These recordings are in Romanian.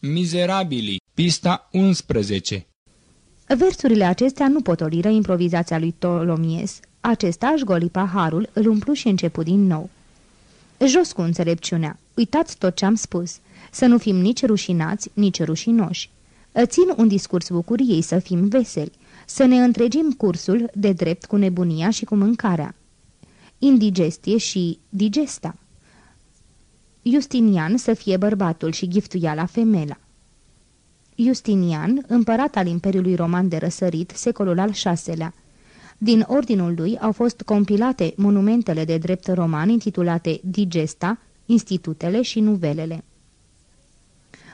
Mizerabili, pista 11 Versurile acestea nu potoliră improvizația lui Tolomies. Acesta își goli paharul, îl umplu și începu din nou. Jos cu înțelepciunea. Uitați tot ce am spus. Să nu fim nici rușinați, nici rușinoși. Țin un discurs bucuriei să fim veseli. Să ne întregim cursul de drept cu nebunia și cu mâncarea. Indigestie și digesta. Justinian să fie bărbatul și giftuiala femela. Justinian, împărat al Imperiului Roman de răsărit, secolul al VI-lea. Din ordinul lui au fost compilate monumentele de drept roman intitulate Digesta, Institutele și Nuvelele.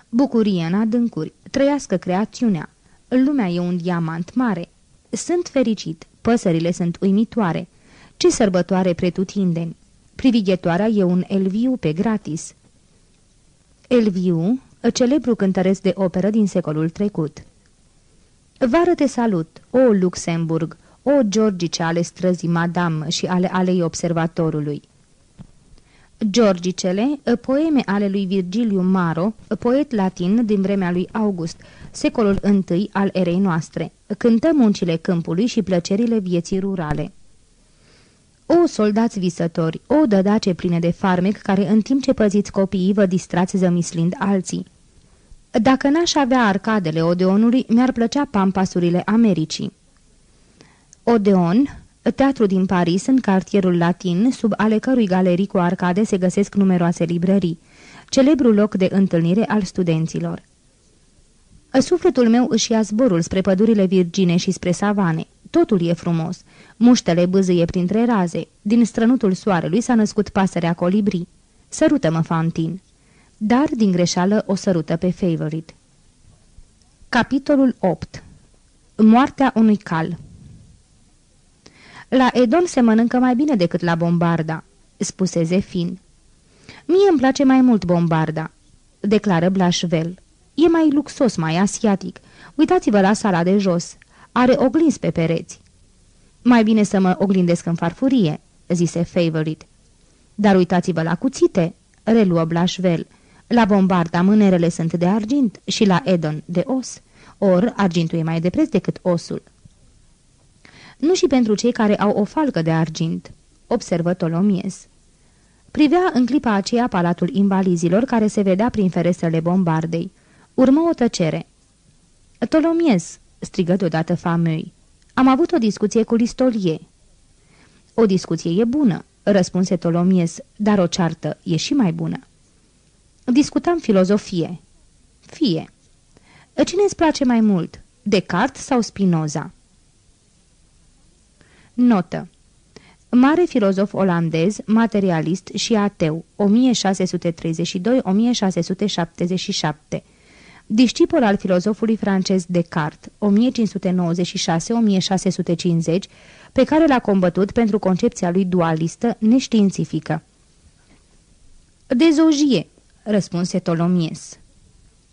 Bucurie în adâncuri, trăiască creațiunea. Lumea e un diamant mare. Sunt fericit, păsările sunt uimitoare. Ce sărbătoare pretutindeni! Privighetoarea e un Elviu pe gratis. Elviu, celebru cântăresc de operă din secolul trecut. Vară te salut, o Luxemburg, o Georgice ale străzii Madame și ale alei observatorului. Georgicele, poeme ale lui Virgiliu Maro, poet latin din vremea lui August, secolul I al erei noastre, cântă muncile câmpului și plăcerile vieții rurale. O, soldați visători, o dădace pline de farmec care în timp ce păziți copiii vă distrați zămislind alții. Dacă n-aș avea arcadele Odeonului, mi-ar plăcea pampasurile Americii. Odeon, teatru din Paris, în cartierul latin, sub ale cărui galerii cu arcade se găsesc numeroase librării, celebrul loc de întâlnire al studenților. Sufletul meu își ia zborul spre pădurile virgine și spre savane. Totul e frumos. Muștele bâzâie printre raze. Din strănutul soarelui s-a născut pasărea colibri. Sărută-mă, Fantin. Dar, din greșeală, o sărută pe Favorite. Capitolul 8 Moartea unui cal La Edon se mănâncă mai bine decât la Bombarda, spuse Zefin. Mie îmi place mai mult Bombarda, declară Blașvel. E mai luxos, mai asiatic. Uitați-vă la sala de jos. Are oglinzi pe pereți. Mai bine să mă oglindesc în farfurie, zise Favorite. Dar uitați-vă la cuțite, reluă Blașvel. La bombarda mânerele sunt de argint și la Edon de os, or argintul e mai de preț decât osul. Nu și pentru cei care au o falcă de argint, observă Tolomies. Privea în clipa aceea palatul invalizilor care se vedea prin ferestrele bombardei. Urmă o tăcere. Tolomies, strigă deodată famei. Am avut o discuție cu Listolie. O discuție e bună, răspunse Tolomies, dar o ceartă e și mai bună. Discutam filozofie. Fie. Cine îți place mai mult, Descartes sau Spinoza? Notă. Mare filozof olandez, materialist și ateu, 1632-1677. Discipol al filozofului francez Descartes, 1596-1650, pe care l-a combătut pentru concepția lui dualistă neștiințifică. Dezogie, răspunse Tolomies.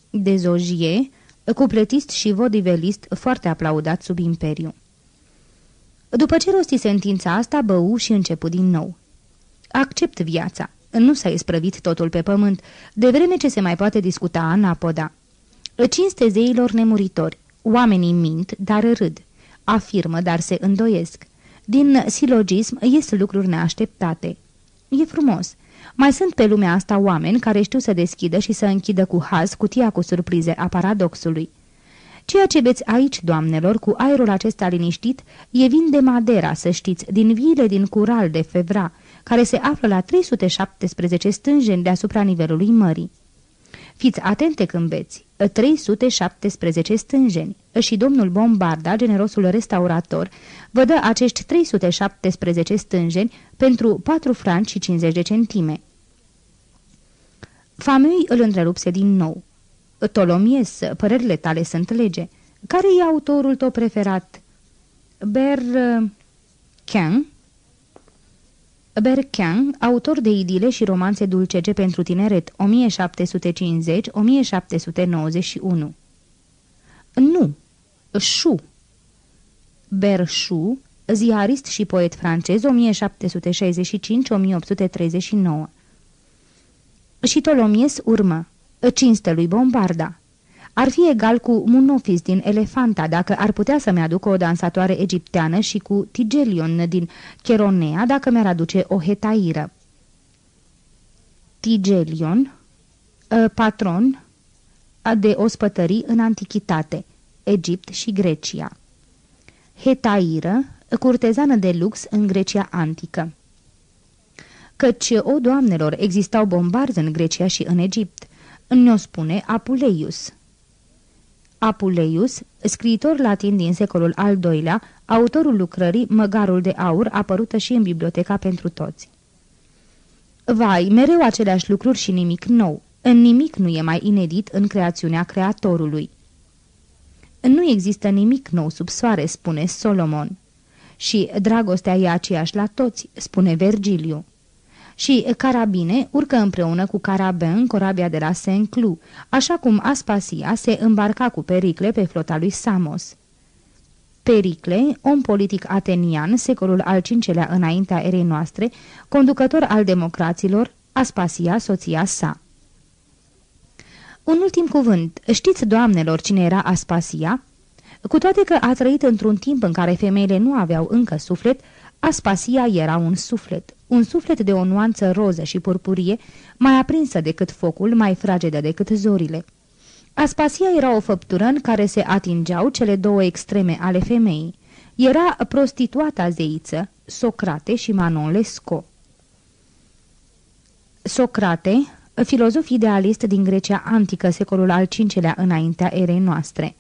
Dezogie, cupletist și vodivelist foarte aplaudat sub imperiu. După ce rosti sentința asta, bău și începu din nou. Accept viața. Nu s-a isprăvit totul pe pământ, de vreme ce se mai poate discuta anapoda. Cinste zeilor nemuritori. Oamenii mint, dar râd. Afirmă, dar se îndoiesc. Din silogism ies lucruri neașteptate. E frumos. Mai sunt pe lumea asta oameni care știu să deschidă și să închidă cu haz cutia cu surprize a paradoxului. Ceea ce veți aici, doamnelor, cu aerul acesta liniștit, e vin de Madera, să știți, din viile din Cural de Fevra, care se află la 317 stânjeni deasupra nivelului mării. Fiți atente când beți. 317 stânjeni. Și domnul Bombarda, generosul restaurator, vă dă acești 317 stânjeni pentru 4 franci și 50 de centime. Famei îl întrerupse din nou. Tolomies, părerile tale sunt lege. Care e autorul tău preferat? Ber... Ken? Berkean, autor de idile și romanțe dulcege pentru tineret, 1750-1791. Nu, Șu. Berșu, ziarist și poet francez, 1765-1839. Și Tolomies urmă, cinste lui Bombarda. Ar fi egal cu Munofis din Elefanta dacă ar putea să-mi aducă o dansatoare egipteană și cu Tigelion din Cheronea dacă mi-ar aduce o hetairă. Tigelion, ă, patron de ospătării în antichitate, Egipt și Grecia. Hetairă, curtezană de lux în Grecia antică. Căci, o doamnelor, existau bombarzi în Grecia și în Egipt, ne-o spune Apuleius. Apuleius, scriitor latin din secolul al II-lea, autorul lucrării Măgarul de aur, apărută și în biblioteca pentru toți. Vai, mereu aceleași lucruri și nimic nou. În nimic nu e mai inedit în creațiunea Creatorului. Nu există nimic nou sub soare, spune Solomon. Și dragostea e aceeași la toți, spune Vergiliu. Și Carabine urcă împreună cu Carabin în corabia de la Saint-Cloud, așa cum Aspasia se îmbarca cu Pericle pe flota lui Samos. Pericle, om politic atenian, secolul al V-lea înaintea erei noastre, conducător al democraților, Aspasia, soția sa. Un ultim cuvânt. Știți, doamnelor, cine era Aspasia? Cu toate că a trăit într-un timp în care femeile nu aveau încă suflet, Aspasia era un suflet. Un suflet de o nuanță roză și purpurie, mai aprinsă decât focul, mai fragedă decât zorile. Aspasia era o făptură în care se atingeau cele două extreme ale femeii. Era prostituata zeiță, Socrate și Manon Lescaut. Socrate, filozof idealist din Grecia antică, secolul al V-lea înaintea erei noastre.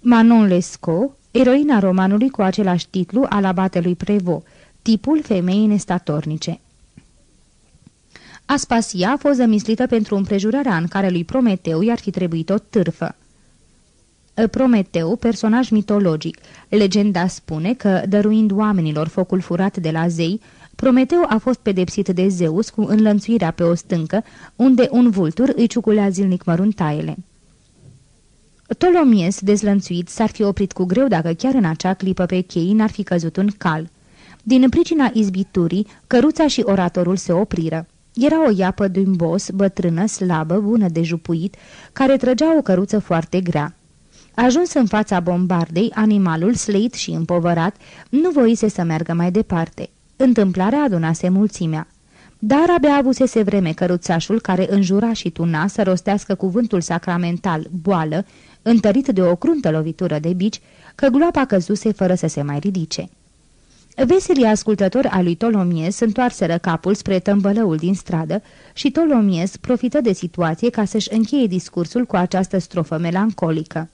Manon Lescaut, eroina romanului cu același titlu al abatelui Prevo, tipul femeii nestatornice. Aspasia a fost zămislită pentru împrejurarea în care lui Prometeu i-ar fi trebuit o târfă. Prometeu, personaj mitologic, legenda spune că, dăruind oamenilor focul furat de la zei, Prometeu a fost pedepsit de Zeus cu înlănțuirea pe o stâncă, unde un vultur îi ciuculea zilnic măruntaiele. Tolomies, dezlănțuit, s-ar fi oprit cu greu dacă chiar în acea clipă pe chei n-ar fi căzut un cal. Din pricina izbiturii, căruța și oratorul se opriră. Era o iapă din bos, bătrână, slabă, bună de jupuit, care trăgea o căruță foarte grea. Ajuns în fața bombardei, animalul, sleit și împovărat, nu voise să meargă mai departe. Întâmplarea adunase mulțimea. Dar abia avusese vreme căruțașul care înjura și tuna să rostească cuvântul sacramental, boală, întărit de o cruntă lovitură de bici, că gloapa căzuse fără să se mai ridice. Veselii ascultători al lui Tolomies întoarseră capul spre tămbălăul din stradă și Tolomies profită de situație ca să-și încheie discursul cu această strofă melancolică.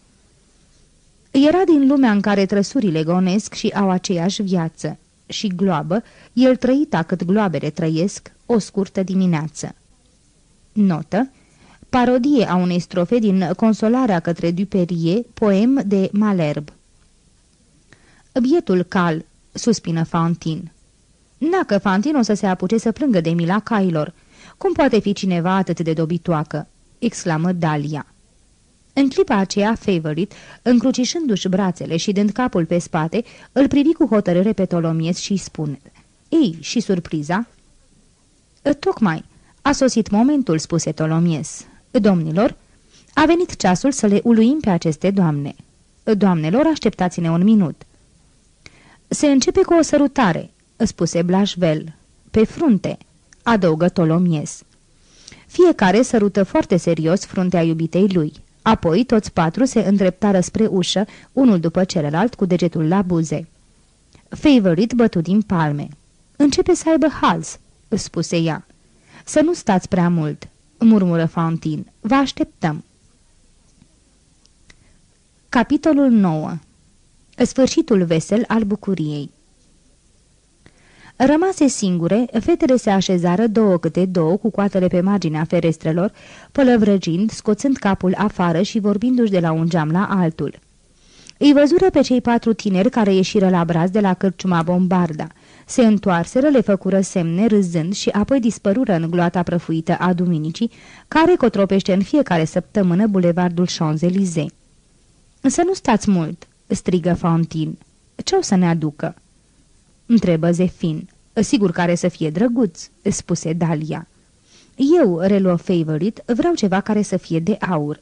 Era din lumea în care trăsurile gonesc și au aceeași viață și gloabă, el trăita cât gloabele trăiesc, o scurtă dimineață. Notă Parodie a unei strofe din Consolarea către Duperie, poem de Malherbe. Bietul cal, suspină Fantin. Nacă Fantin o să se apuce să plângă de mila cailor. Cum poate fi cineva atât de dobitoacă? exclamă Dalia. În clipa aceea, Favorite, încrucișându-și brațele și dând capul pe spate, îl privi cu hotărâre pe Tolomies și spune Ei, și surpriza?" Tocmai, a sosit momentul," spuse Tolomies. Domnilor, a venit ceasul să le uluim pe aceste doamne. Doamnelor, așteptați-ne un minut." Se începe cu o sărutare," spuse Blașvel. Pe frunte," adăugă Tolomies. Fiecare sărută foarte serios fruntea iubitei lui. Apoi toți patru se îndreptară spre ușă, unul după celălalt, cu degetul la buze. Favorite bătut din palme. Începe să aibă hals," spuse ea. Să nu stați prea mult," murmură Fountain. Vă așteptăm." Capitolul 9 Sfârșitul vesel al bucuriei Rămase singure, fetele se așezară două câte două cu coatele pe marginea ferestrelor, pălăvrăgind, scoțând capul afară și vorbindu-și de la un geam la altul. Îi văzură pe cei patru tineri care ieșiră la braz de la cârciuma Bombarda. Se întoarseră, le făcură semne, râzând și apoi dispărură în gloata prăfuită a duminicii, care cotropește în fiecare săptămână bulevardul Champs-Élysées. Să nu stați mult!" strigă Fontin. Ce o să ne aducă?" întrebă Zefin. Sigur care să fie drăguț," spuse Dalia. Eu, reluă Favorite, vreau ceva care să fie de aur."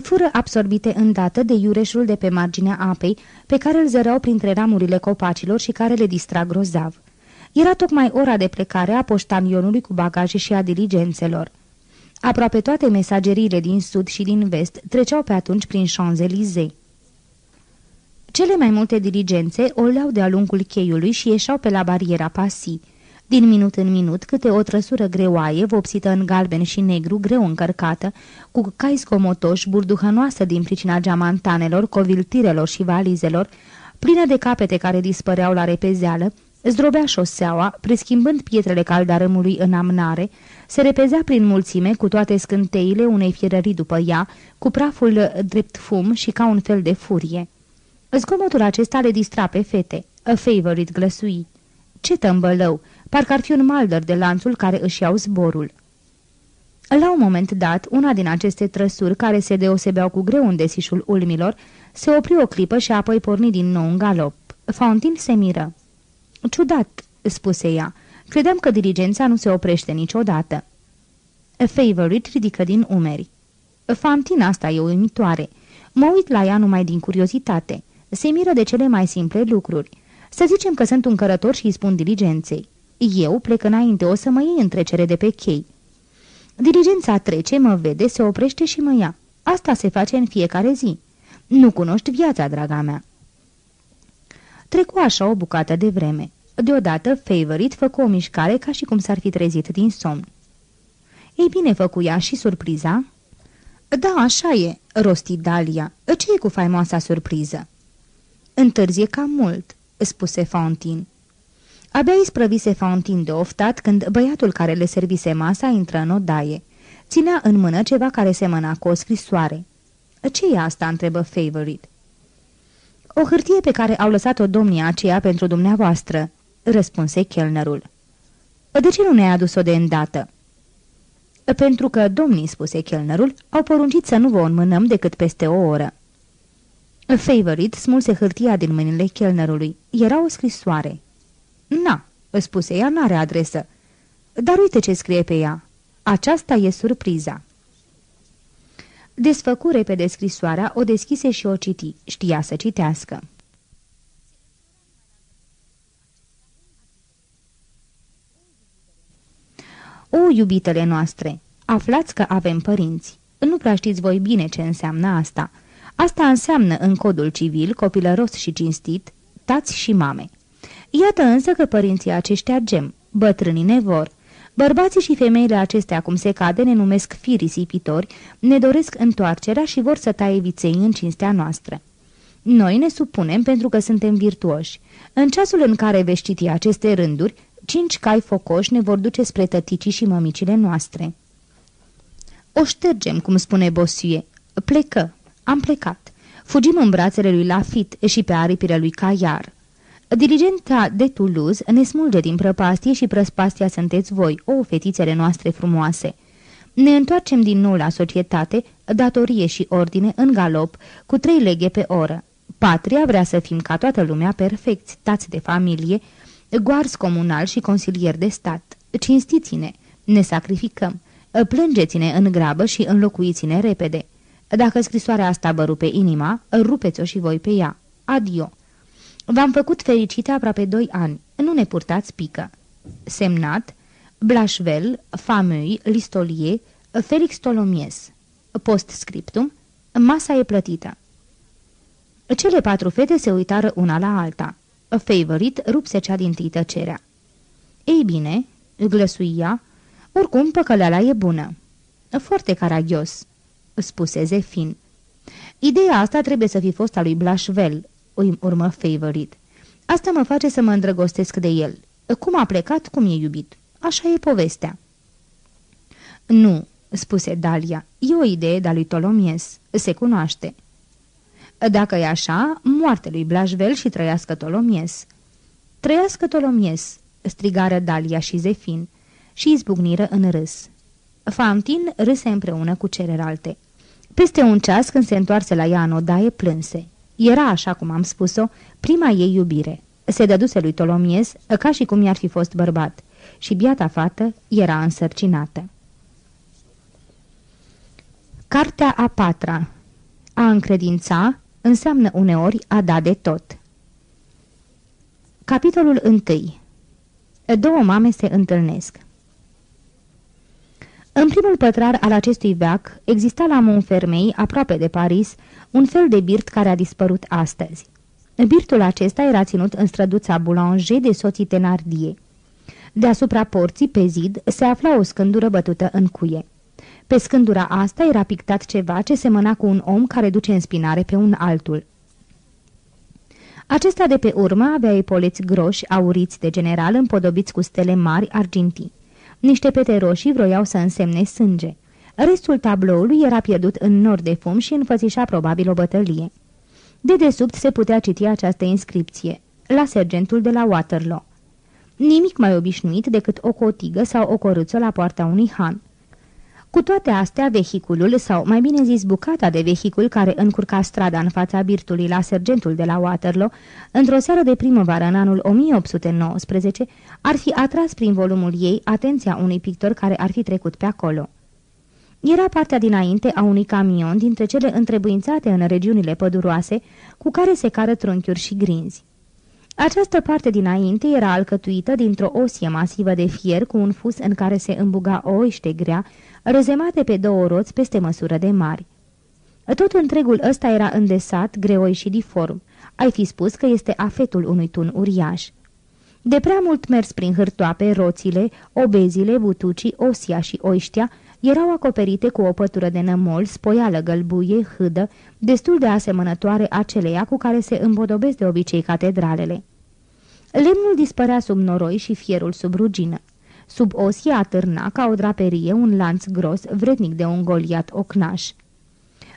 Fură absorbite îndată de iureșul de pe marginea apei, pe care îl zăreau printre ramurile copacilor și care le distra grozav. Era tocmai ora de plecare a poștamionului cu bagaje și a diligențelor. Aproape toate mesageriile din sud și din vest treceau pe atunci prin Champs-Élysées. Cele mai multe diligențe o leau de-a lungul cheiului și ieșeau pe la bariera Pasi. Din minut în minut, câte o trăsură greoaie, vopsită în galben și negru, greu încărcată, cu cai scomotoși, burduhănoasă din pricina geamantanelor, coviltirelor și valizelor, plină de capete care dispăreau la repezeală, zdrobea șoseaua, preschimbând pietrele caldarâmului în amnare, se repezea prin mulțime cu toate scânteile unei fierării după ea, cu praful drept fum și ca un fel de furie. Zgomotul acesta le distra pe fete. A favorite glăsui. Ce tămbălău! Parcă ar fi un maldăr de lanțul care își iau zborul. La un moment dat, una din aceste trăsuri, care se deosebeau cu greu în desișul ulmilor, se opri o clipă și apoi porni din nou în galop. Fountain se miră. Ciudat," spuse ea. Credeam că diligența nu se oprește niciodată." A favorite ridică din umeri. Fantina asta e uimitoare. Mă uit la ea numai din curiozitate se miră de cele mai simple lucruri. Să zicem că sunt un cărător și îi spun diligenței. Eu plec înainte, o să mă iei în trecere de pe chei. Diligența trece, mă vede, se oprește și mă ia. Asta se face în fiecare zi. Nu cunoști viața, draga mea. Trecu așa o bucată de vreme. Deodată, Favorite făcu o mișcare ca și cum s-ar fi trezit din somn. Ei bine, făcuia și surpriza? Da, așa e, rosti Dalia. Ce e cu faimoasa surpriză? Întârzie cam mult," spuse Fountain. Abia isprăvise Fountain de oftat când băiatul care le servise masa intră în odaie. Ținea în mână ceva care semăna cu o scrisoare. Ce e asta?" întrebă Favorite. O hârtie pe care au lăsat-o domnia aceea pentru dumneavoastră," răspunse chelnerul. De ce nu ne-ai adus-o de îndată?" Pentru că domnii," spuse chelnerul, au poruncit să nu vă înmânăm decât peste o oră." Favorite smulse hârtia din mâinile chelnerului. Era o scrisoare. Na, spuse ea, n-are adresă. Dar uite ce scrie pe ea. Aceasta e surpriza. Desfăcu repede scrisoarea, o deschise și o citi. Știa să citească. O, iubitele noastre, aflați că avem părinți. Nu prea știți voi bine ce înseamnă asta – Asta înseamnă în codul civil, copilăros și cinstit, tați și mame. Iată însă că părinții aceștia gem, bătrânii ne vor. Bărbații și femeile acestea, cum se cade, ne numesc fii risipitori, ne doresc întoarcerea și vor să taie viței în cinstea noastră. Noi ne supunem pentru că suntem virtuoși. În ceasul în care veți citi aceste rânduri, cinci cai focoși ne vor duce spre tăticii și mămicile noastre. O ștergem, cum spune Bosie. Plecă, am plecat. Fugim în brațele lui Lafitte și pe aripile lui Caiar. Dirigenta de Toulouse ne smulge din prăpastie și prăspastia sunteți voi, o fetițele noastre frumoase. Ne întoarcem din nou la societate, datorie și ordine în galop, cu trei leghe pe oră. Patria vrea să fim ca toată lumea perfecți, tați de familie, goarzi comunal și consilieri de stat. Cinstiți-ne, ne sacrificăm, plângeți-ne în grabă și înlocuiți-ne repede. Dacă scrisoarea asta vă rupe inima, rupeți-o și voi pe ea. Adio. V-am făcut fericite aproape doi ani. Nu ne purtați pică. Semnat Blașvel, Famui, Listolie, Felix Tolomies. Postscriptum Masa e plătită. Cele patru fete se uitară una la alta. Favorite rupse cea din tâi tăcerea. Ei bine, glăsuia, oricum păcăleala e bună. Foarte caragios spuse Zefin. Ideea asta trebuie să fi fost a lui Blașvel, îi urmă Favorite. Asta mă face să mă îndrăgostesc de el. Cum a plecat, cum e iubit. Așa e povestea. Nu, spuse Dalia, e o idee de-a lui Tolomies. Se cunoaște. Dacă e așa, moarte lui Blașvel și trăiască Tolomies. Trăiască Tolomies, strigară Dalia și Zefin și izbucniră în râs. Fantin râse împreună cu celelalte. Peste un ceas, când se întoarse la ea în odaie, plânse. Era, așa cum am spus-o, prima ei iubire. Se dăduse lui Tolomies ca și cum i-ar fi fost bărbat și biata fată era însărcinată. Cartea a patra A încredința înseamnă uneori a da de tot. Capitolul 1. Două mame se întâlnesc. În primul pătrar al acestui veac exista la Montfermei, aproape de Paris, un fel de birt care a dispărut astăzi. Birtul acesta era ținut în străduța Boulanger de soții Tenardie. Deasupra porții, pe zid, se afla o scândură bătută în cuie. Pe scândura asta era pictat ceva ce semăna cu un om care duce în spinare pe un altul. Acesta de pe urmă avea epoleți groși, auriți de general, împodobiți cu stele mari argintii. Niște pete roșii vroiau să însemne sânge. Restul tabloului era pierdut în nor de fum și înfățișa probabil o bătălie. De desubt se putea citi această inscripție, la sergentul de la Waterloo. Nimic mai obișnuit decât o cotigă sau o corâță la poarta unui han. Cu toate astea, vehiculul, sau mai bine zis bucata de vehicul care încurca strada în fața birtului la sergentul de la Waterloo, într-o seară de primăvară în anul 1819, ar fi atras prin volumul ei atenția unui pictor care ar fi trecut pe acolo. Era partea dinainte a unui camion dintre cele întrebuințate în regiunile păduroase, cu care se cară trunchiuri și grinzi. Această parte dinainte era alcătuită dintr-o osie masivă de fier cu un fus în care se îmbuga o oiște grea, răzemate pe două roți peste măsură de mari. Tot întregul ăsta era îndesat, greoi și diform. Ai fi spus că este afetul unui tun uriaș. De prea mult mers prin hârtoape, roțile, obezile, butucii, osia și oiștea erau acoperite cu o pătură de nămol, spoială gălbuie, hâdă, destul de asemănătoare aceleia cu care se împodobesc de obicei catedralele. Lemnul dispărea sub noroi și fierul sub rugină. Sub osie atârna ca o draperie un lanț gros, vrednic de un goliat ocnaș.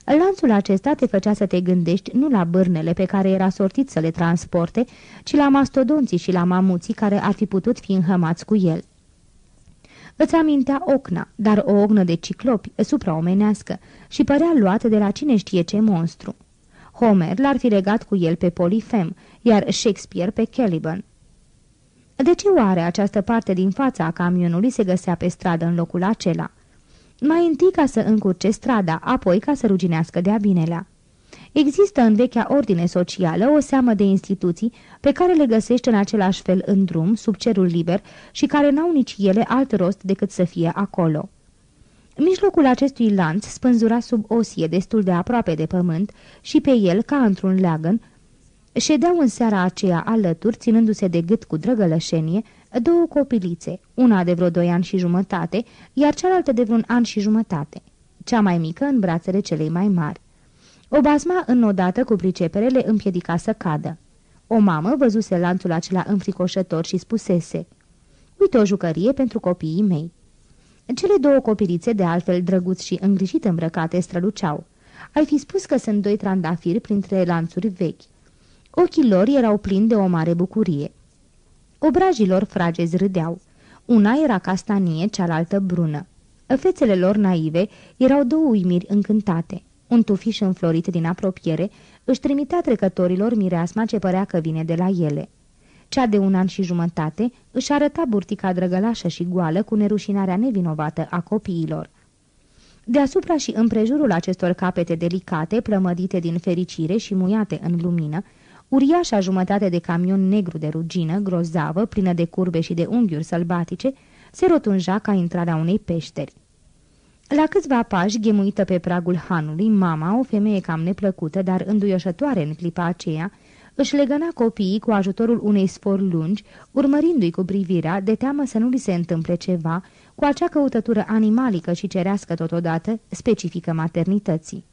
Lanțul acesta te făcea să te gândești nu la bârnele pe care era sortit să le transporte, ci la mastodonții și la mamuții care ar fi putut fi înhămați cu el. Îți amintea ocna, dar o ognă de ciclopi, supraomenească, și părea luat de la cine știe ce monstru. Homer l-ar fi legat cu el pe Polifem, iar Shakespeare pe Caliban. De ce oare această parte din fața a camionului se găsea pe stradă în locul acela? Mai întâi ca să încurce strada, apoi ca să ruginească de-a binelea. Există în vechea ordine socială o seamă de instituții pe care le găsești în același fel în drum, sub cerul liber și care n-au nici ele alt rost decât să fie acolo. Mijlocul acestui lanț spânzura sub osie destul de aproape de pământ și pe el, ca într-un leagăn, ședeau în seara aceea alături, ținându-se de gât cu drăgălășenie, două copilițe, una de vreo doi ani și jumătate, iar cealaltă de vreun an și jumătate, cea mai mică în brațele celei mai mari. O basma înodată cu pricepere le împiedica să cadă. O mamă văzuse lanțul acela înfricoșător și spusese, Uite o jucărie pentru copiii mei. Cele două copilițe, de altfel drăguți și îngrijit îmbrăcate, străluceau. Ai fi spus că sunt doi trandafiri printre lanțuri vechi. Ochii lor erau plini de o mare bucurie. Obrajilor fragezi râdeau. Una era castanie, cealaltă brună. Fețele lor naive erau două uimiri încântate. Un tufiș înflorit din apropiere își trimitea trecătorilor mireasma ce părea că vine de la ele. Cea de un an și jumătate își arăta burtica drăgălașă și goală cu nerușinarea nevinovată a copiilor. Deasupra și împrejurul acestor capete delicate, plămădite din fericire și muiate în lumină, uriașa jumătate de camion negru de rugină, grozavă, plină de curbe și de unghiuri sălbatice, se rotunja ca intrarea unei peșteri. La câțiva pași, ghemuită pe pragul hanului, mama, o femeie cam neplăcută, dar înduioșătoare în clipa aceea, își legăna copiii cu ajutorul unei sfori lungi, urmărindu-i cu privirea, de teamă să nu li se întâmple ceva, cu acea căutătură animalică și cerească totodată, specifică maternității.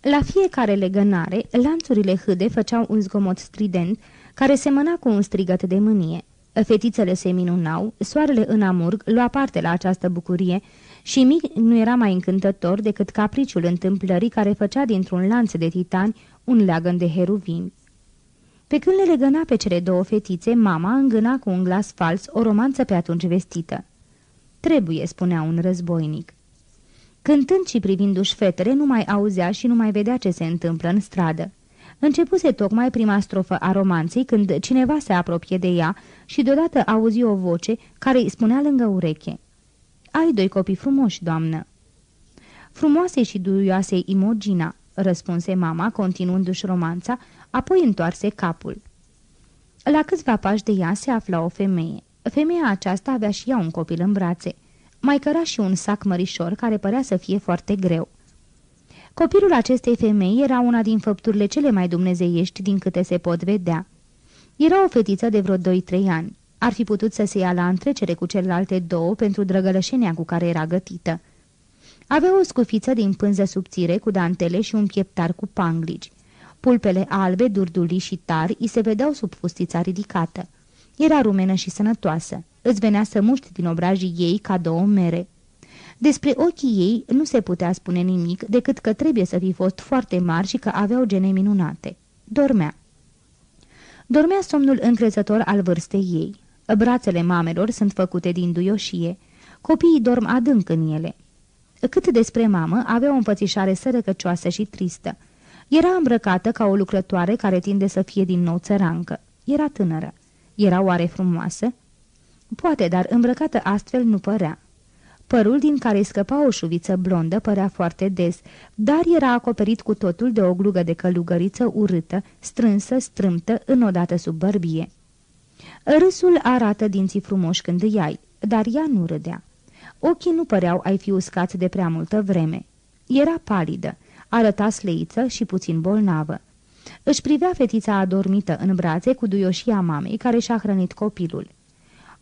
La fiecare legănare, lanțurile hâde făceau un zgomot strident, care semăna cu un strigăt de mânie. Fetițele se minunau, soarele în amurg lua parte la această bucurie, și mic nu era mai încântător decât capriciul întâmplării care făcea dintr-un lanț de titani un leagăn de heruvimi. Pe când le legăna pe cele două fetițe, mama îngâna cu un glas fals o romanță pe atunci vestită. Trebuie, spunea un războinic. Cântând și privindu-și fetele, nu mai auzea și nu mai vedea ce se întâmplă în stradă. Începuse tocmai prima strofă a romanței când cineva se apropie de ea și deodată auzi o voce care îi spunea lângă ureche. Ai doi copii frumoși, doamnă." Frumoasei și duioasei Imogina, răspunse mama, continuându-și romanța, apoi întoarse capul. La câțiva pași de ea se afla o femeie. Femeia aceasta avea și ea un copil în brațe. Mai căra și un sac mărișor care părea să fie foarte greu. Copilul acestei femei era una din făpturile cele mai dumnezeiești din câte se pot vedea. Era o fetiță de vreo 2-3 ani. Ar fi putut să se ia la întrecere cu celelalte două pentru drăgălășenia cu care era gătită. Avea o scufiță din pânză subțire cu dantele și un pieptar cu panglici. Pulpele albe, durduli și tari îi se vedeau sub fustița ridicată. Era rumenă și sănătoasă. Îți venea să muști din obrajii ei ca două mere. Despre ochii ei nu se putea spune nimic decât că trebuie să fi fost foarte mari și că aveau gene minunate. Dormea. Dormea somnul încrezător al vârstei ei. Brațele mamelor sunt făcute din duioșie. Copiii dorm adânc în ele. Cât despre mamă, avea o înfățișare sărăcăcioasă și tristă. Era îmbrăcată ca o lucrătoare care tinde să fie din nou țărancă. Era tânără. Era oare frumoasă? Poate, dar îmbrăcată astfel nu părea. Părul din care scăpa o șuviță blondă părea foarte des, dar era acoperit cu totul de o glugă de călugăriță urâtă, strânsă, strâmtă, înodată sub bărbie. Râsul arată dinții frumoși când îi ai, dar ea nu râdea. Ochii nu păreau ai fi uscați de prea multă vreme. Era palidă, arăta sleiță și puțin bolnavă. Își privea fetița adormită în brațe cu duioșia mamei care și-a hrănit copilul.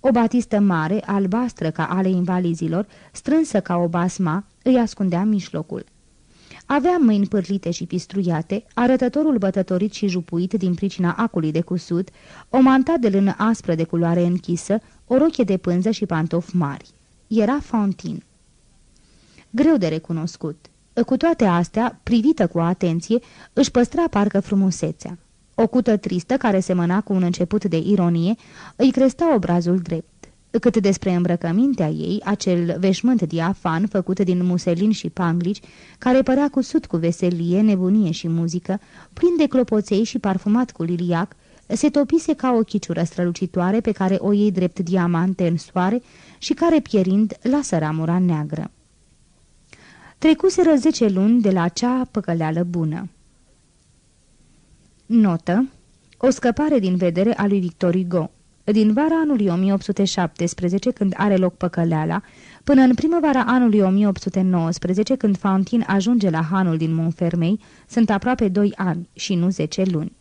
O batistă mare, albastră ca ale invalizilor, strânsă ca o basma, îi ascundea mijlocul. Avea mâini pârlite și pistruiate, arătătorul bătătorit și jupuit din pricina acului de cusut, o manta de lână aspră de culoare închisă, o roche de pânză și pantofi mari. Era Fontin. Greu de recunoscut. Cu toate astea, privită cu atenție, își păstra parcă frumusețea. O cută tristă, care semăna cu un început de ironie, îi cresta obrazul drept. Cât despre îmbrăcămintea ei, acel veșmânt diafan făcut din muselin și panglici, care părea cusut cu veselie, nebunie și muzică, plin de clopoței și parfumat cu liliac, se topise ca o chiciură strălucitoare pe care o iei drept diamante în soare și care, pierind, lasă ramura neagră. Trecuseră zece luni de la acea păcăleală bună. Notă. O scăpare din vedere a lui Victor Hugo. Din vara anului 1817, când are loc păcăleala, până în primăvara anului 1819, când Fantin ajunge la hanul din Montfermei, sunt aproape doi ani și nu zece luni.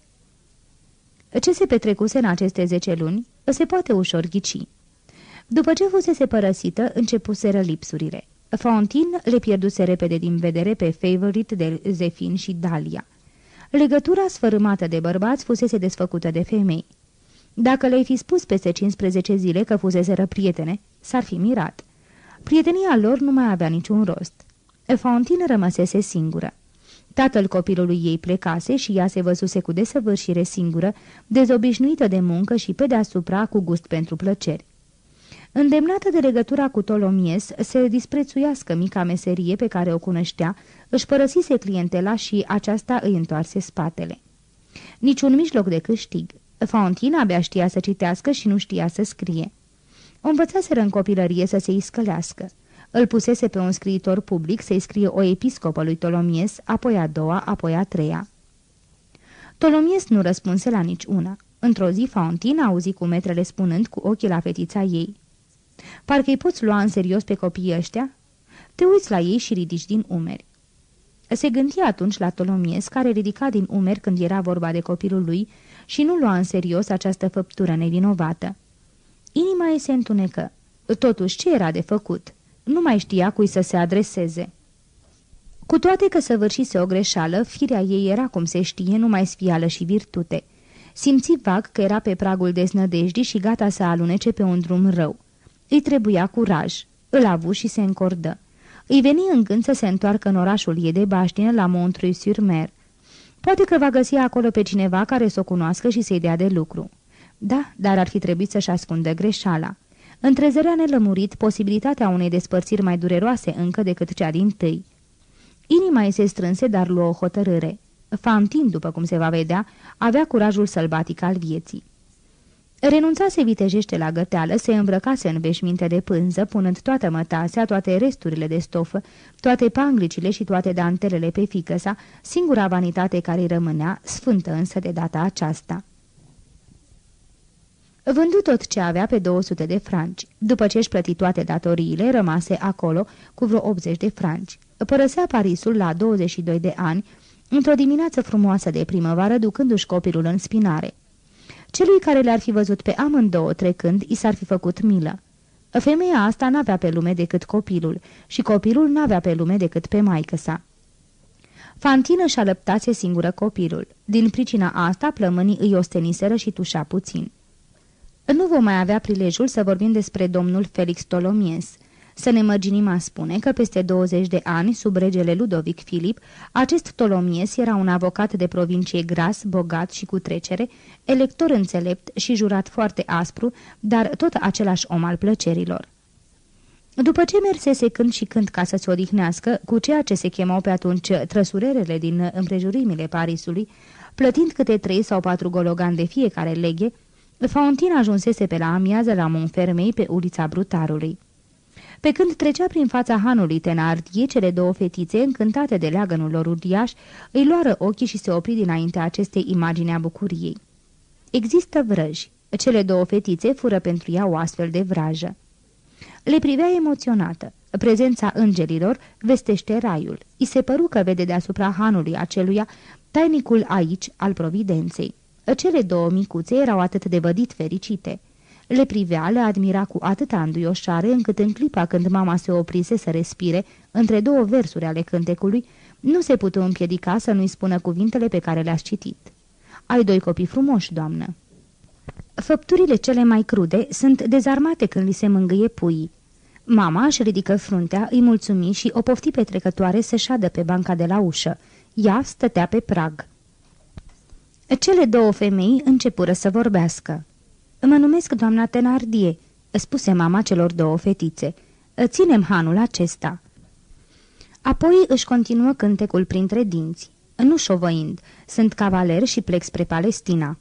Ce se petrecuse în aceste zece luni, se poate ușor ghici. După ce fusese părăsită, începuseră lipsurile. Fontin le pierduse repede din vedere pe Favorite de Zefin și Dalia. Legătura sfărâmată de bărbați fusese desfăcută de femei. Dacă le-ai fi spus peste 15 zile că fuseseră prietene, s-ar fi mirat. Prietenia lor nu mai avea niciun rost. Fontin rămăsese singură. Tatăl copilului ei plecase și ea se văzuse cu desăvârșire singură, dezobișnuită de muncă și pe deasupra cu gust pentru plăceri. Îndemnată de legătura cu Tolomies să disprețuiască mica meserie pe care o cunoștea, își părăsise clientela și aceasta îi întoarse spatele. Niciun mijloc de câștig. Fauntina abia știa să citească și nu știa să scrie. O învățaseră în copilărie să se iscălească. Îl pusese pe un scriitor public să-i scrie o episcopă lui Tolomies, apoi a doua, apoi a treia. Tolomies nu răspunse la nici una. Într-o zi, Fauntina auzi cu metrele spunând cu ochii la fetița ei. Parcă-i poți lua în serios pe copiii ăștia? Te uiți la ei și ridici din umeri. Se gândi atunci la Tolomies, care ridica din umeri când era vorba de copilul lui și nu lua în serios această făptură nevinovată. Inima ei se întunecă. Totuși, ce era de făcut? Nu mai știa cui să se adreseze. Cu toate că săvârșise o greșeală, firea ei era, cum se știe, numai sfială și virtute. Simți vag că era pe pragul deznădejdii și gata să alunece pe un drum rău. Îi trebuia curaj. Îl avu și se încordă. Îi veni în gând să se întoarcă în orașul ei de baștină la Montreuil-sur-Mer. Poate că va găsi acolo pe cineva care să o cunoască și să-i dea de lucru. Da, dar ar fi trebuit să-și ascundă greșeala. Întrezărea nelămurit posibilitatea unei despărțiri mai dureroase încă decât cea din tâi. Inima ei se strânse, dar luă o hotărâre. Fantin, după cum se va vedea, avea curajul sălbatic al vieții. Renunțase vitejește la găteală, se îmbrăcase în veșminte de pânză, punând toată mătasea, toate resturile de stofă, toate panglicile și toate dantelele pe fică sa, singura vanitate care îi rămânea, sfântă însă de data aceasta. Vându tot ce avea pe 200 de franci. După ce își plăti toate datoriile, rămase acolo cu vreo 80 de franci. Părăsea Parisul la 22 de ani, într-o dimineață frumoasă de primăvară, ducându-și copilul în spinare. Celui care le-ar fi văzut pe amândouă trecând, i s-ar fi făcut milă. Femeia asta n-avea pe lume decât copilul și copilul n-avea pe lume decât pe maică sa. Fantină și alăptase singură copilul. Din pricina asta, plămânii îi osteniseră și tușa puțin. Nu vom mai avea prilejul să vorbim despre domnul Felix Tolomies. Să ne mărginim a spune că peste 20 de ani, sub regele Ludovic Filip, acest Tolomies era un avocat de provincie gras, bogat și cu trecere, elector înțelept și jurat foarte aspru, dar tot același om al plăcerilor. După ce mersese când și când ca să se odihnească, cu ceea ce se chemau pe atunci trăsurerele din împrejurimile Parisului, plătind câte trei sau patru gologani de fiecare leghe, Fauntin ajunsese pe la amiază la Monfermei pe ulița Brutarului. Pe când trecea prin fața hanului Tenardie, cele două fetițe, încântate de leagănul lor uriaș, îi luară ochii și se opri dinaintea acestei imagini a bucuriei. Există vrăji. Cele două fetițe fură pentru ea o astfel de vrajă. Le privea emoționată. Prezența îngerilor vestește raiul. I se păru că vede deasupra hanului aceluia tainicul aici al providenței. Cele două micuțe erau atât de vădit fericite. Le privea, le admira cu atâta înduioșare, încât în clipa când mama se oprise să respire, între două versuri ale cântecului, nu se putu împiedica să nu-i spună cuvintele pe care le-aș citit. Ai doi copii frumoși, doamnă." Făpturile cele mai crude sunt dezarmate când li se mângâie puii. Mama își ridică fruntea, îi mulțumi și o pofti pe trecătoare să șadă pe banca de la ușă. Ea stătea pe prag. Cele două femei începură să vorbească. Mă numesc doamna Tenardie," spuse mama celor două fetițe. Ținem hanul acesta." Apoi își continuă cântecul printre dinți. Nu șovăind, sunt cavaler și plec spre Palestina.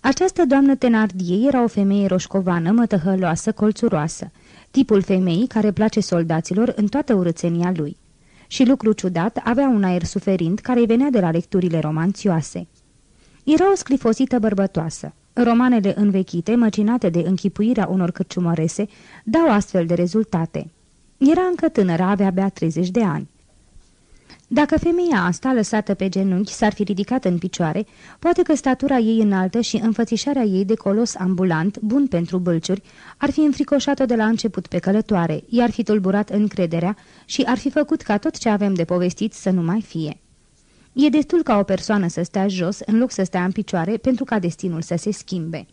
Această doamnă Tenardie era o femeie roșcovană, mătăhăloasă, colțuroasă, tipul femeii care place soldaților în toată urățenia lui. Și lucru ciudat, avea un aer suferind care îi venea de la lecturile romanțioase. Era o sclifosită bărbătoasă. Romanele învechite, măcinate de închipuirea unor cârciumărese, dau astfel de rezultate. Era încă tânără, avea abia 30 de ani. Dacă femeia asta, lăsată pe genunchi, s-ar fi ridicat în picioare, poate că statura ei înaltă și înfățișarea ei de colos ambulant, bun pentru bălciuri, ar fi înfricoșat-o de la început pe călătoare, i-ar fi tulburat încrederea și ar fi făcut ca tot ce avem de povestit să nu mai fie. E destul ca o persoană să stea jos în loc să stea în picioare pentru ca destinul să se schimbe.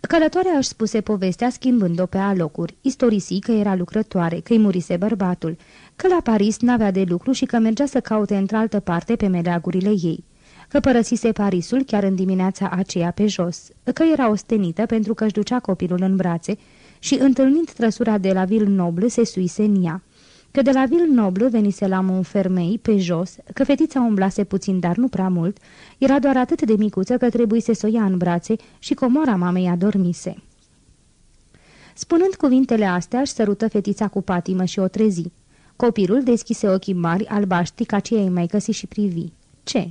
Călătoarea își spuse povestea schimbând-o pe alocuri, istorisi că era lucrătoare, că-i murise bărbatul, că la Paris n-avea de lucru și că mergea să caute într-altă parte pe meleagurile ei, că părăsise Parisul chiar în dimineața aceea pe jos, că era ostenită pentru că își ducea copilul în brațe și, întâlnind trăsura de la Ville se suise în ea că de la Noblu venise la Montfermei, pe jos, că fetița umblase puțin, dar nu prea mult, era doar atât de micuță că trebuise să o ia în brațe și comora mamei adormise. Spunând cuvintele astea, își sărută fetița cu patimă și o trezi. Copilul deschise ochii mari, albaștri, ca cei mai căsi și privi. Ce?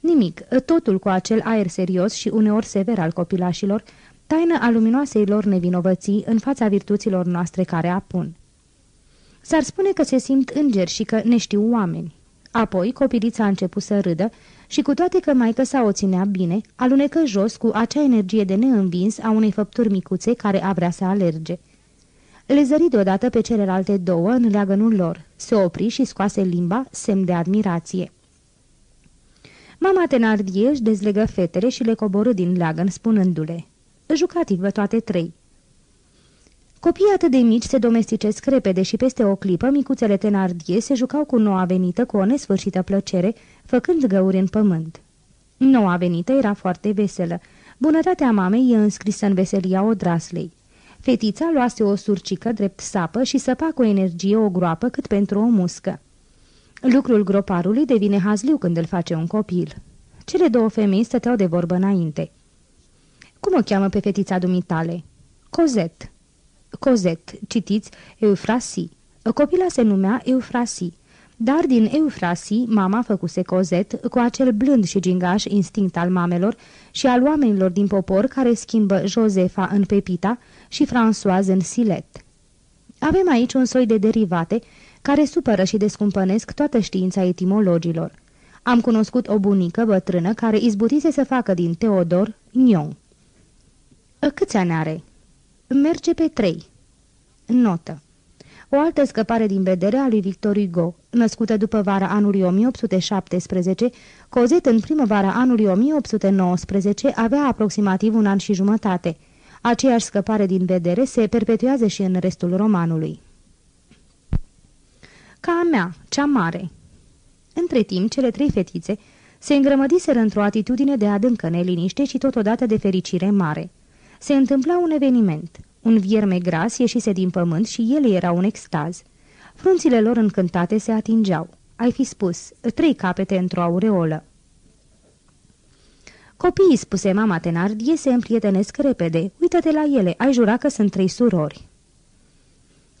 Nimic, totul cu acel aer serios și uneori sever al copilașilor, taină a luminoasei lor nevinovății în fața virtuților noastre care apun. S-ar spune că se simt îngeri și că ne știu oameni. Apoi copilița a început să râdă și cu toate că maică sa o ținea bine, alunecă jos cu acea energie de neînvins a unei făpturi micuțe care a vrea să alerge. Le zări deodată pe celelalte două în leagănul lor, se opri și scoase limba, semn de admirație. Mama Tenardie își dezlegă fetele și le coborâ din leagăn, spunându-le, Jucați-vă toate trei." Copiii atât de mici se domesticesc repede și peste o clipă micuțele tenardie se jucau cu noua venită cu o nesfârșită plăcere, făcând găuri în pământ. Noua venită era foarte veselă. Bunătatea mamei e înscrisă în veselia odraslei. Fetița luase o surcică drept sapă și săpa cu energie o groapă cât pentru o muscă. Lucrul groparului devine hazliu când îl face un copil. Cele două femei stăteau de vorbă înainte. Cum o cheamă pe fetița dumitale?" Cozet." Cozet, citiți, Eufrasii. Copila se numea Eufrasii. Dar din Eufrasii, mama făcuse Cozet cu acel blând și gingaș instinct al mamelor și al oamenilor din popor care schimbă Josefa în Pepita și Françoise în Silet. Avem aici un soi de derivate care supără și descumpănesc toată știința etimologilor. Am cunoscut o bunică bătrână care izbutise să facă din Teodor Nion. Câți ani are? Merge pe trei. Notă. O altă scăpare din vedere a lui Victor Hugo, născută după vara anului 1817, Cozet în primăvara anului 1819 avea aproximativ un an și jumătate. Aceeași scăpare din vedere se perpetuează și în restul romanului. Ca a mea, cea mare. Între timp, cele trei fetițe se îngrămădiseră într-o atitudine de adâncă neliniște și totodată de fericire mare. Se întâmpla un eveniment. Un vierme gras ieșise din pământ și ele erau un extaz. Frunțile lor încântate se atingeau. Ai fi spus, trei capete într-o aureolă. Copiii, spuse mama Tenardie, se împrietenesc repede. Uită-te la ele, ai jura că sunt trei surori.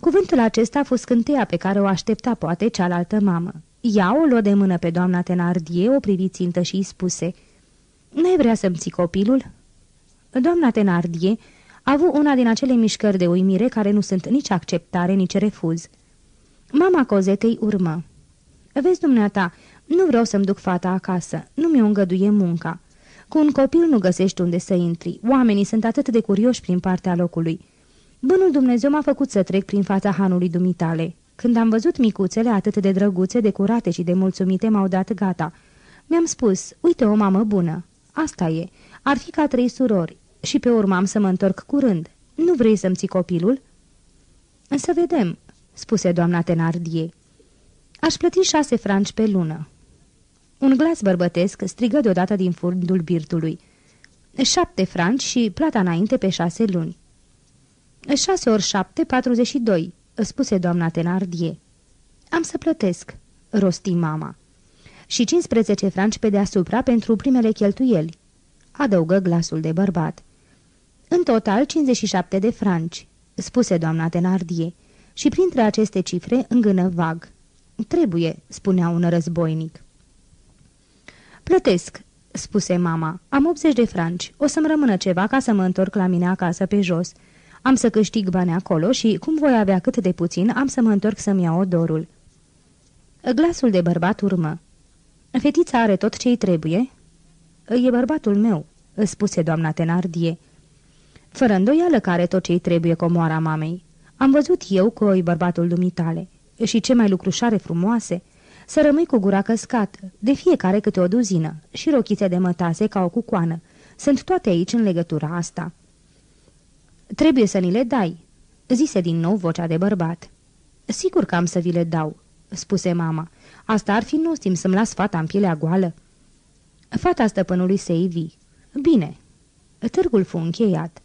Cuvântul acesta a fost scânteia pe care o aștepta poate cealaltă mamă. Ea o luă de mână pe doamna Tenardie, o privi țintă și îi spuse Nu-ai vrea să-mi ții copilul?" Doamna Tenardie a avut una din acele mișcări de uimire care nu sunt nici acceptare, nici refuz. Mama Cozetei urmă. Vezi, dumneata, nu vreau să-mi duc fata acasă, nu mi-o îngăduie munca. Cu un copil nu găsești unde să intri, oamenii sunt atât de curioși prin partea locului. Bunul Dumnezeu m-a făcut să trec prin fața hanului dumitale. Când am văzut micuțele atât de drăguțe, de curate și de mulțumite, m-au dat gata. Mi-am spus, uite o mamă bună. Asta e. Ar fi ca trei surori. Și pe urmă am să mă întorc curând. Nu vrei să-mi ții copilul?" Să vedem," spuse doamna Tenardie. Aș plăti șase franci pe lună." Un glas bărbătesc strigă deodată din fundul birtului. Șapte franci și plata înainte pe șase luni." Șase ori șapte, patruzeci și doi," spuse doamna Tenardie. Am să plătesc," rosti mama. Și 15 franci pe deasupra pentru primele cheltuieli," adăugă glasul de bărbat. În total 57 de franci," spuse doamna Tenardie, și printre aceste cifre îngână vag. Trebuie," spunea un războinic. Plătesc," spuse mama. Am 80 de franci. O să-mi rămână ceva ca să mă întorc la mine acasă pe jos. Am să câștig bani acolo și, cum voi avea cât de puțin, am să mă întorc să-mi iau odorul." Glasul de bărbat urmă. Fetița are tot ce-i trebuie?" E bărbatul meu," spuse doamna Tenardie. Fără îndoială care tot ce-i trebuie comoara mamei. Am văzut eu cu oi bărbatul dumitale. Și ce mai lucrușare frumoase! Să rămâi cu gura căscată, de fiecare câte o duzină, și rochițe de mătase ca o cucoană. Sunt toate aici în legătura asta. Trebuie să ni le dai, zise din nou vocea de bărbat. Sigur că am să vi le dau, spuse mama. Asta ar fi nostim să-mi las fata în pielea goală. Fata stăpânului se ivi. Bine. Târgul fu încheiat.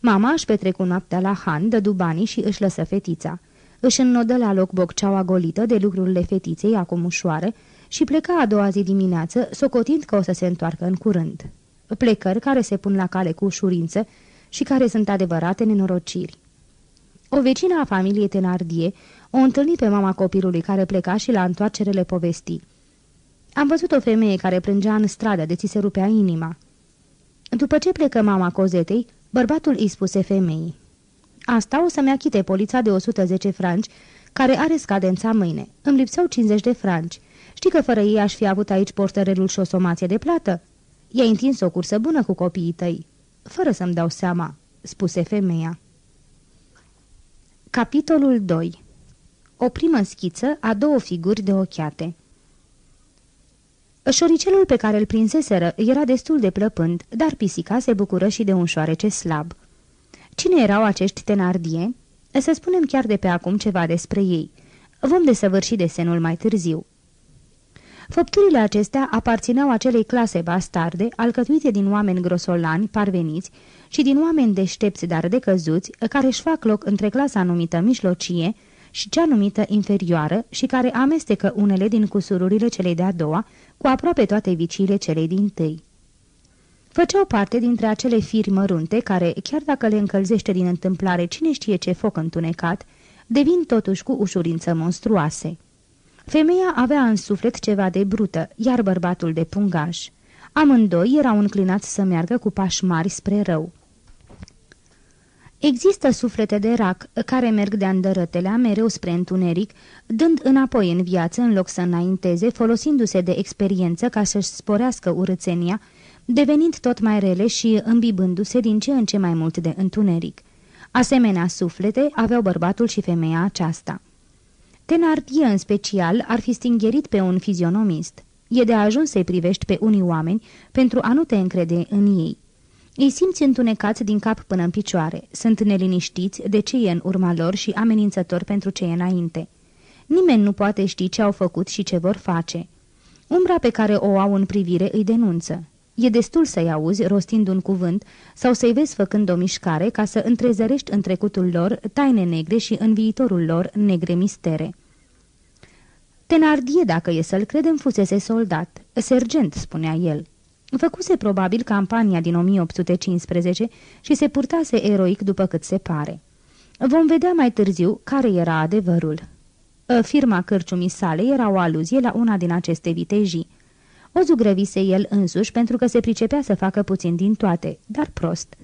Mama își petrecu noaptea la Han, dădu banii și își lăsă fetița. Își înnodă la loc bocceaua golită de lucrurile fetiței, acum ușoare, și pleca a doua zi dimineață, socotind că o să se întoarcă în curând. Plecări care se pun la cale cu ușurință și care sunt adevărate nenorociri. O vecină a familiei Tenardie o întâlni pe mama copilului care pleca și la întoarcerele povesti. Am văzut o femeie care plângea în stradă de ți se rupea inima. După ce plecă mama cozetei, Bărbatul îi spuse femeii. Asta o să-mi achite polița de 110 franci, care are scadența mâine. Îmi lipseau 50 de franci. Știi că fără ei aș fi avut aici portărelul și o somație de plată? I-ai întins o cursă bună cu copiii tăi. Fără să-mi dau seama, spuse femeia. Capitolul 2 O primă schiță a două figuri de ochiate Șoricelul pe care îl prinseseră era destul de plăpând, dar pisica se bucură și de un șoarece slab. Cine erau acești tenardie? Să spunem chiar de pe acum ceva despre ei. Vom desăvârși desenul mai târziu. Făpturile acestea aparțineau acelei clase bastarde, alcătuite din oameni grosolani, parveniți și din oameni deștepți, dar decăzuți, care își fac loc între clasa numită mijlocie și cea numită inferioară și care amestecă unele din cusururile celei de-a doua, cu aproape toate viciile celei din tâi. Făceau parte dintre acele firi mărunte care, chiar dacă le încălzește din întâmplare cine știe ce foc întunecat, devin totuși cu ușurință monstruoase. Femeia avea în suflet ceva de brută, iar bărbatul de pungaș. Amândoi erau înclinați să meargă cu pași mari spre rău. Există suflete de rac care merg de andărătelea mereu spre întuneric, dând înapoi în viață în loc să înainteze, folosindu-se de experiență ca să-și sporească urățenia, devenind tot mai rele și îmbibându-se din ce în ce mai mult de întuneric. Asemenea suflete aveau bărbatul și femeia aceasta. Tenardie în special ar fi stingherit pe un fizionomist. E de ajuns să-i privești pe unii oameni pentru a nu te încrede în ei. Îi simți întunecați din cap până în picioare, sunt neliniștiți de ce e în urma lor și amenințători pentru ce e înainte. Nimeni nu poate ști ce au făcut și ce vor face. Umbra pe care o au în privire îi denunță. E destul să-i auzi rostind un cuvânt sau să-i vezi făcând o mișcare ca să întrezărești în trecutul lor taine negre și în viitorul lor negre mistere. Tenardie, dacă e să-l credem, fusese soldat. Sergent, spunea el. Făcuse probabil campania din 1815 și se purtase eroic după cât se pare. Vom vedea mai târziu care era adevărul. Firma cărciumii sale era o aluzie la una din aceste vitejii. O zugrăvise el însuși pentru că se pricepea să facă puțin din toate, dar prost.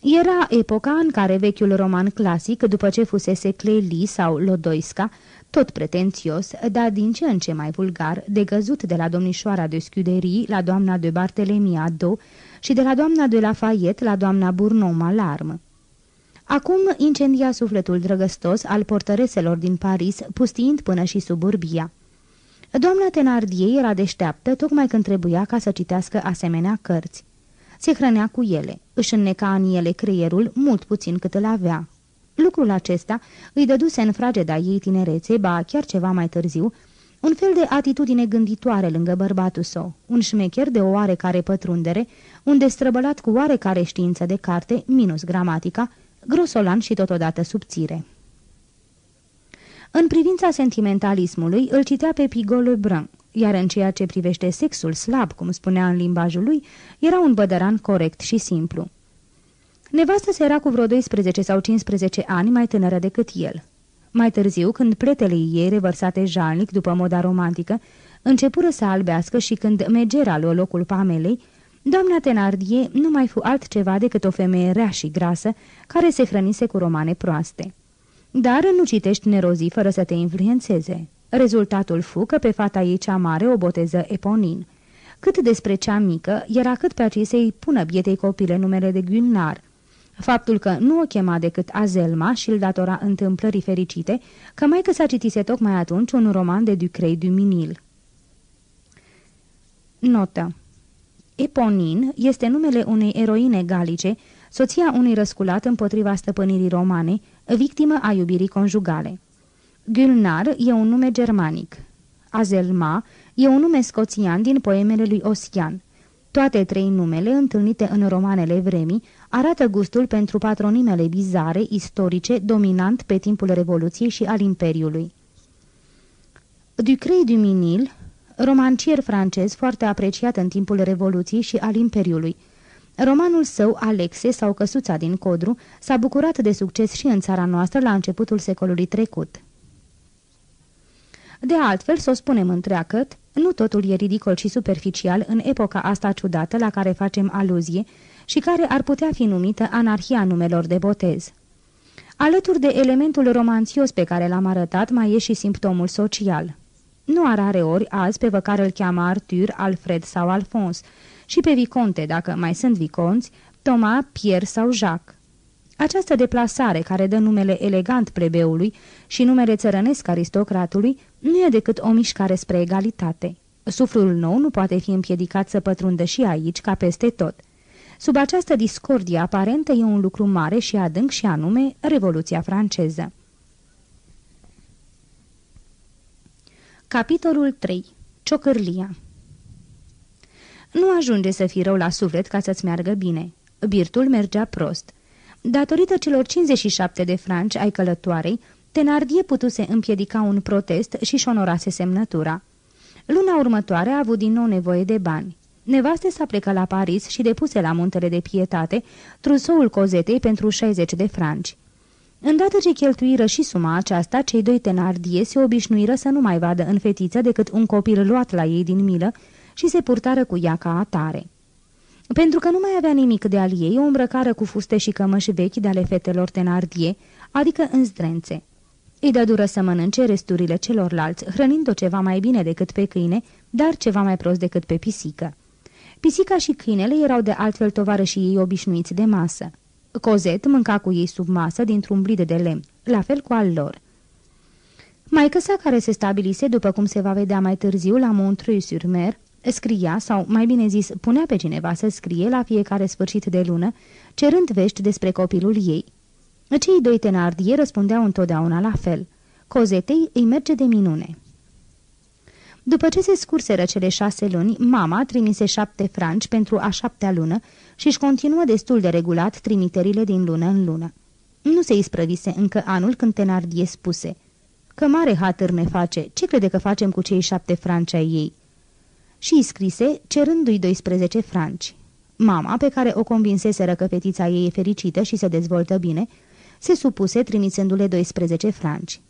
Era epoca în care vechiul roman clasic, după ce fusese Cleli sau Lodoisca, tot pretențios, dar din ce în ce mai vulgar, degăzut de la domnișoara de Scuderii la doamna de Bartelemia Do și de la doamna de Lafayette la doamna Bournon Malarme. Acum incendia sufletul drăgăstos al portăreselor din Paris, pustiind până și suburbia. Doamna Tenardie era deșteaptă tocmai când trebuia ca să citească asemenea cărți. Se hrănea cu ele, își înneca în ele creierul mult puțin cât îl avea. Lucrul acesta îi dăduse în frageda ei tinerețe, ba chiar ceva mai târziu, un fel de atitudine gânditoare lângă bărbatul său, un șmecher de o oarecare pătrundere, un destrăbălat cu oarecare știință de carte, minus gramatica, grosolan și totodată subțire. În privința sentimentalismului, îl citea pe Pigot Lebrun, iar în ceea ce privește sexul slab, cum spunea în limbajul lui, era un bădăran corect și simplu. Nevastă se era cu vreo 12 sau 15 ani mai tânără decât el. Mai târziu, când pletele ei, revărsate jalnic după moda romantică, începură să albească și când megera lua locul Pamelei, doamna Tenardie nu mai fu altceva decât o femeie rea și grasă, care se hrănise cu romane proaste. Dar nu citești nerozii fără să te influențeze. Rezultatul fu că pe fata ei cea mare o boteză Eponin. Cât despre cea mică, era cât pe acei să-i pună bietei copile numele de Gülnar. Faptul că nu o chema decât Azelma și îl datora întâmplării fericite, că mai că s-a citise tocmai atunci un roman de Ducrei du Minil. Notă Eponin este numele unei eroine galice, soția unui răsculat împotriva stăpânirii romane, victimă a iubirii conjugale. Gülnar e un nume germanic. Azelma e un nume scoțian din poemele lui Ossian. Toate trei numele, întâlnite în romanele vremii, arată gustul pentru patronimele bizare, istorice, dominant pe timpul Revoluției și al Imperiului. Ducrei du Minil, romancier francez foarte apreciat în timpul Revoluției și al Imperiului, Romanul său, Alexe sau Căsuța din Codru, s-a bucurat de succes și în țara noastră la începutul secolului trecut. De altfel, să o spunem întreagăt, nu totul e ridicol și superficial în epoca asta ciudată la care facem aluzie și care ar putea fi numită anarhia numelor de botez. Alături de elementul romanțios pe care l-am arătat, mai e și simptomul social. Nu ar are ori azi pe văcar îl cheamă Arthur, Alfred sau Alphonse, și pe viconte, dacă mai sunt viconți, Thomas, Pierre sau Jacques. Această deplasare care dă numele elegant plebeului și numele țărănesc aristocratului nu e decât o mișcare spre egalitate. Suflul nou nu poate fi împiedicat să pătrundă și aici ca peste tot. Sub această discordie aparentă e un lucru mare și adânc și anume Revoluția franceză. Capitolul 3. Ciocârlia Nu ajunge să fii rău la suflet ca să-ți meargă bine. Birtul mergea prost. Datorită celor 57 de franci ai călătoarei, Tenardie putuse împiedica un protest și-și onorase semnătura. Luna următoare a avut din nou nevoie de bani. Nevaste s-a plecat la Paris și depuse la muntele de pietate trusoul cozetei pentru 60 de franci. Îndată ce cheltuiră și suma aceasta, cei doi tenardie se obișnuiră să nu mai vadă în fetiță decât un copil luat la ei din milă și se purtară cu ea ca atare. Pentru că nu mai avea nimic de al ei, o îmbrăcară cu fuste și cămăși vechi de ale fetelor tenardie, adică în zdrențe. Îi dă dură să mănânce resturile celorlalți, hrănind-o ceva mai bine decât pe câine, dar ceva mai prost decât pe pisică. Pisica și câinele erau de altfel tovarășii ei obișnuiți de masă. Cozet mânca cu ei sub masă dintr-un blide de lemn, la fel cu al lor. Maică sa care se stabilise, după cum se va vedea mai târziu, la Montreuil-sur-Mer, scria, sau mai bine zis, punea pe cineva să scrie la fiecare sfârșit de lună, cerând vești despre copilul ei. Cei doi tenardie răspundeau întotdeauna la fel. Cozetei îi merge de minune. După ce se scurseră cele șase luni, mama trimise șapte franci pentru a șaptea lună și își continuă destul de regulat trimiterile din lună în lună. Nu se isprăvise încă anul când Tenardie spuse Că mare hatâr ne face, ce crede că facem cu cei șapte franci ai ei?" Și îi scrise, cerându-i 12 franci. Mama, pe care o convinseseră că fetița ei e fericită și se dezvoltă bine, se supuse trimițându-le 12 franci.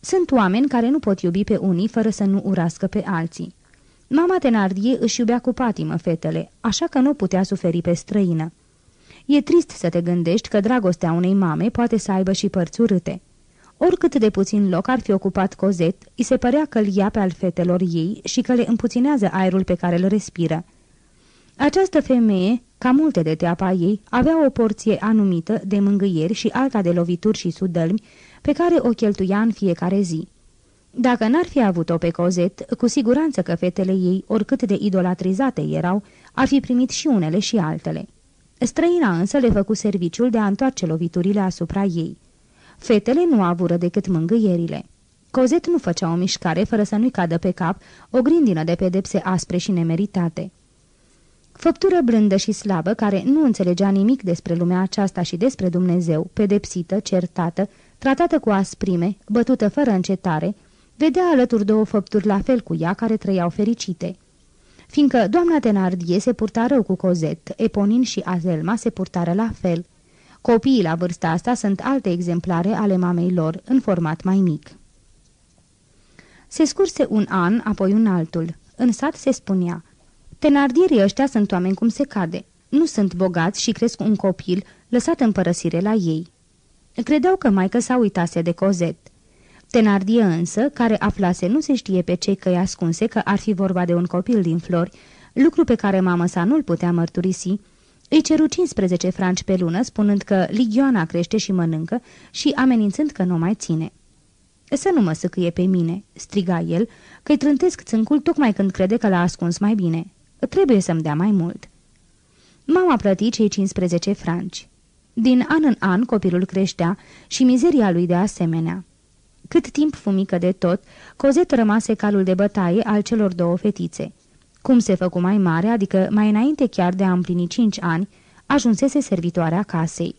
Sunt oameni care nu pot iubi pe unii fără să nu urască pe alții. Mama Tenardie își iubea cu patimă fetele, așa că nu putea suferi pe străină. E trist să te gândești că dragostea unei mame poate să aibă și părți urâte. Oricât de puțin loc ar fi ocupat Cozet, îi se părea că îl ia pe al fetelor ei și că le împuținează aerul pe care îl respiră. Această femeie, ca multe de teapa ei, avea o porție anumită de mângâieri și alta de lovituri și sudălmi, pe care o cheltuia în fiecare zi. Dacă n-ar fi avut-o pe Cozet, cu siguranță că fetele ei, oricât de idolatrizate erau, ar fi primit și unele și altele. Străina însă le făcu serviciul de a întoarce loviturile asupra ei. Fetele nu avură decât mângâierile. Cozet nu făcea o mișcare fără să nu-i cadă pe cap o grindină de pedepse aspre și nemeritate. Făptură blândă și slabă, care nu înțelegea nimic despre lumea aceasta și despre Dumnezeu, pedepsită, certată, tratată cu asprime, bătută fără încetare, vedea alături două făpturi la fel cu ea care trăiau fericite. Fiindcă doamna Tenardie se purta rău cu Cozet, Eponin și Azelma se purtară la fel. Copiii la vârsta asta sunt alte exemplare ale mamei lor, în format mai mic. Se scurse un an, apoi un altul. În sat se spunea, Tenardierii ăștia sunt oameni cum se cade. Nu sunt bogați și cresc un copil lăsat în părăsire la ei. Credeau că maică s-a uitase de cozet. Tenardie însă, care aflase nu se știe pe ce căi ascunse că ar fi vorba de un copil din flori, lucru pe care mama sa nu-l putea mărturisi, îi ceru 15 franci pe lună, spunând că ligioana crește și mănâncă și amenințând că nu mai ține. Să nu mă săcâie pe mine," striga el, că-i trântesc țâncul tocmai când crede că l-a ascuns mai bine. Trebuie să-mi dea mai mult." Mama plăti cei 15 franci. Din an în an copilul creștea și mizeria lui de asemenea. Cât timp fumică de tot, Cozet rămase calul de bătaie al celor două fetițe. Cum se făcu mai mare, adică mai înainte chiar de a împlini cinci ani, ajunsese servitoarea casei.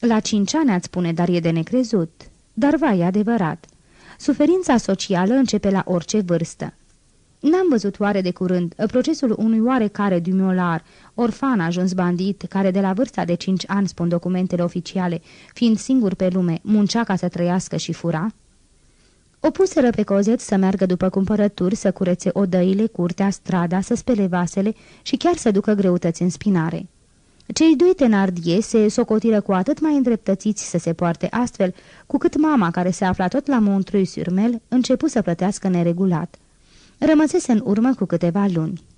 La cinci ani ați spune, dar e de necrezut. Dar vai, adevărat. Suferința socială începe la orice vârstă. N-am văzut oare de curând procesul unui oarecare dumiolar, orfan ajuns bandit, care de la vârsta de cinci ani, spun documentele oficiale, fiind singur pe lume, muncea ca să trăiască și fura? O puseră pe cozet să meargă după cumpărături, să curețe odăile, curtea, strada, să spele vasele și chiar să ducă greutăți în spinare. Cei doi tenardie se socotiră cu atât mai îndreptățiți să se poarte astfel, cu cât mama, care se afla tot la Montreuil-sur-Mel, începu să plătească neregulat. Rămăsese în urmă cu câteva luni.